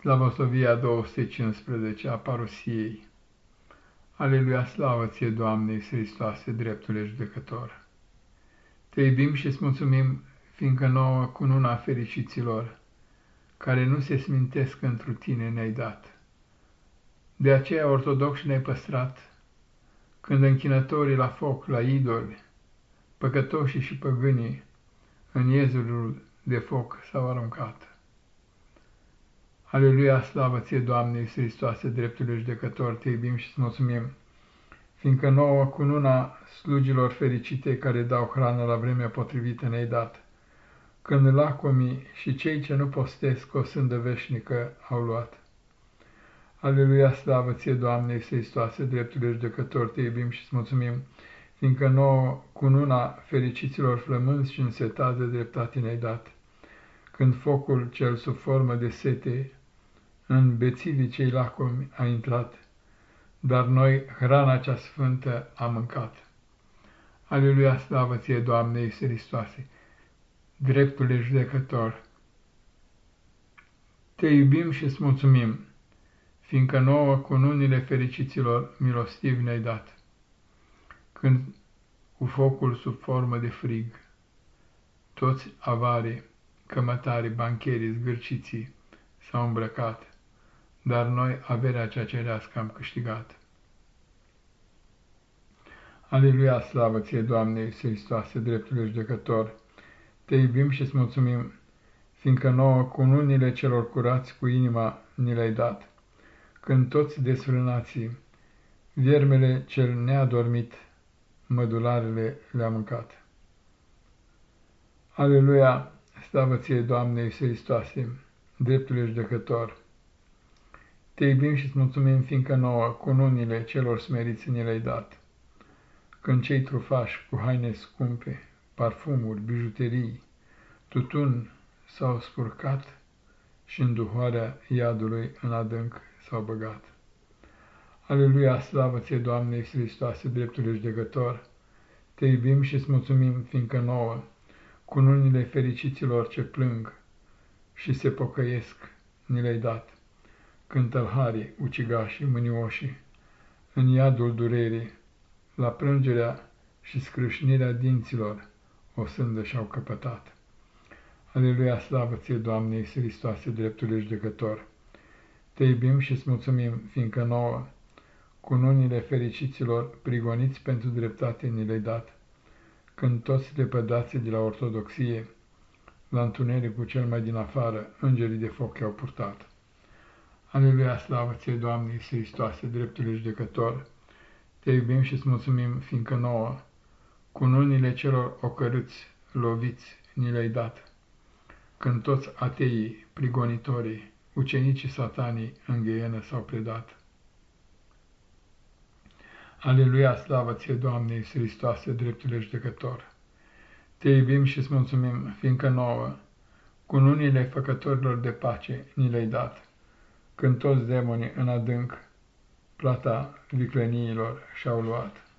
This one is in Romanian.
Slavosovia 215 a Parusiei Aleluia, slavă ție, Doamne Iisus Hristoase, dreptule judecător! Te iubim și îți mulțumim, fiindcă nouă cu nuna fericiților, care nu se smintesc întru tine ne-ai dat. De aceea ortodoxi ne-ai păstrat, când închinătorii la foc, la idoli, păcătoșii și păgânii, în iezul de foc s-au aruncat. Aleluia, slavă ție, Doamne, Iisus Hristoase, dreptul judecător, te iubim și îți mulțumim, fiindcă nouă cu luna slugilor fericite care dau hrană la vremea potrivită ne-ai dat, când lacomii și cei ce nu postesc o sândă veșnică au luat. Aleluia, slavă ție, Doamne, Iisus Hristoase, dreptul judecător, te iubim și îți mulțumim, fiindcă nouă cu luna fericiților flămânzi și însetat de dreptate ne-ai dat, când focul cel sub formă de sete în bețivii cei lacomi a intrat, dar noi hrana cea sfântă am mâncat. Aleluia, slavă ție, Doamne Iisus Hristoase, dreptule judecător! Te iubim și îți mulțumim, fiindcă nouă cununile fericiților milostiv ne-ai dat, când cu focul sub formă de frig, toți avarii, cămătarii, bancherii, zgârciții s-au îmbrăcat, dar noi averea cea cerească am câștigat. Aleluia, slavă ție, Doamne Iisus Hristoase, dreptul judecător! Te iubim și îți mulțumim, fiindcă nouă cu unile celor curați cu inima ni le-ai dat, când toți desfrânații, viermele cel neadormit, mădularele le-a mâncat. Aleluia, slavă ție, Doamne Iisus Hristoase, dreptul judecător! Te iubim și îți mulțumim, fiindcă nouă, cu nunile celor smeriți ni le-ai dat. Când cei trufași cu haine scumpe, parfumuri, bijuterii, tutun s-au spurcat și în duhoarea iadului în adânc s-au băgat. Aleluia, slavă ție, Doamne Iisus Hristoase, dreptul judecător! Te iubim și îți mulțumim, fiindcă nouă, cu nunile fericiților ce plâng și se pocăiesc, ni le-ai dat când tălharii, ucigașii, mânioșii, în iadul durerii, la prângerea și scrâșnirea dinților, o sândă și-au căpătat. Aleluia, slavă ție, Doamne, Iisus Hristoase, dreptul judecător! Te iubim și îți mulțumim, fiindcă nouă, cu nunile fericiților prigoniți pentru dreptate ni le dat, când toți lepădați de la ortodoxie, la întunericul cel mai din afară, îngerii de foc i-au purtat. Aleluia, slavă ție, Doamne Iisus Hristoase, dreptul judecător! Te iubim și îți mulțumim, fiindcă nouă, cu nunile celor ocărâți, loviți, ni le-ai dat. Când toți ateii, prigonitorii, ucenicii satanii în gheienă s-au predat. Aleluia, slavă ție, Doamne Iisus Hristoase, dreptul judecător! Te iubim și îți mulțumim, fiindcă nouă, cu nunile făcătorilor de pace ni le-ai dat când toți demonii în adânc plata vicleniilor și-au luat.